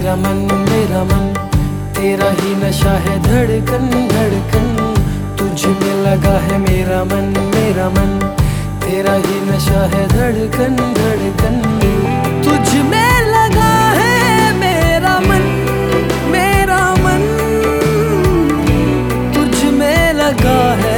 मेरा मन मेरा मन, तेरा ही नशा है धड़कन धड़कन। तुझ में लगा है मेरा मन मेरा मन, तेरा ही नशा है धड़कन धड़कन। तुझ में लगा है मेरा मन मेरा मन। तुझ में लगा है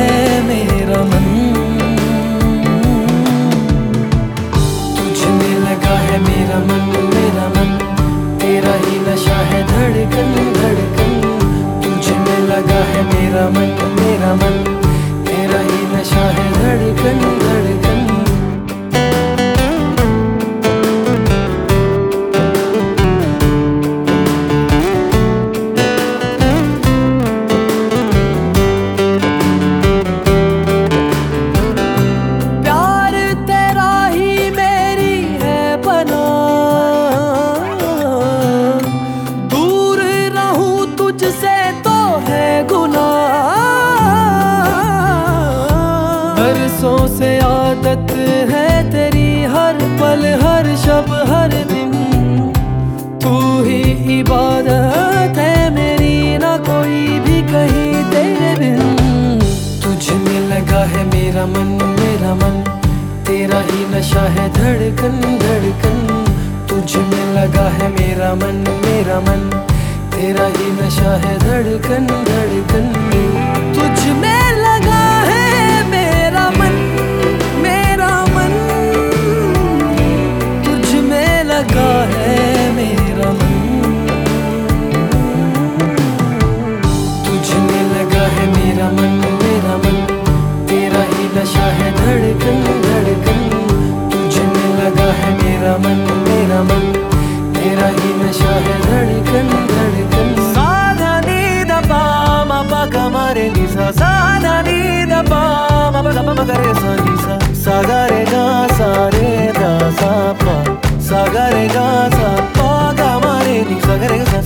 नशा है धड़कन धड़कन। तुझ में लगा है मेरा मन मेरा मन। तेरा ही नशा है धड़कन धड़कन।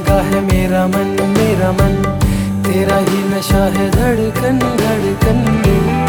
लगा है मेरा मन मेरा मन। तेरा ही नशा है धड़कन धड़कन।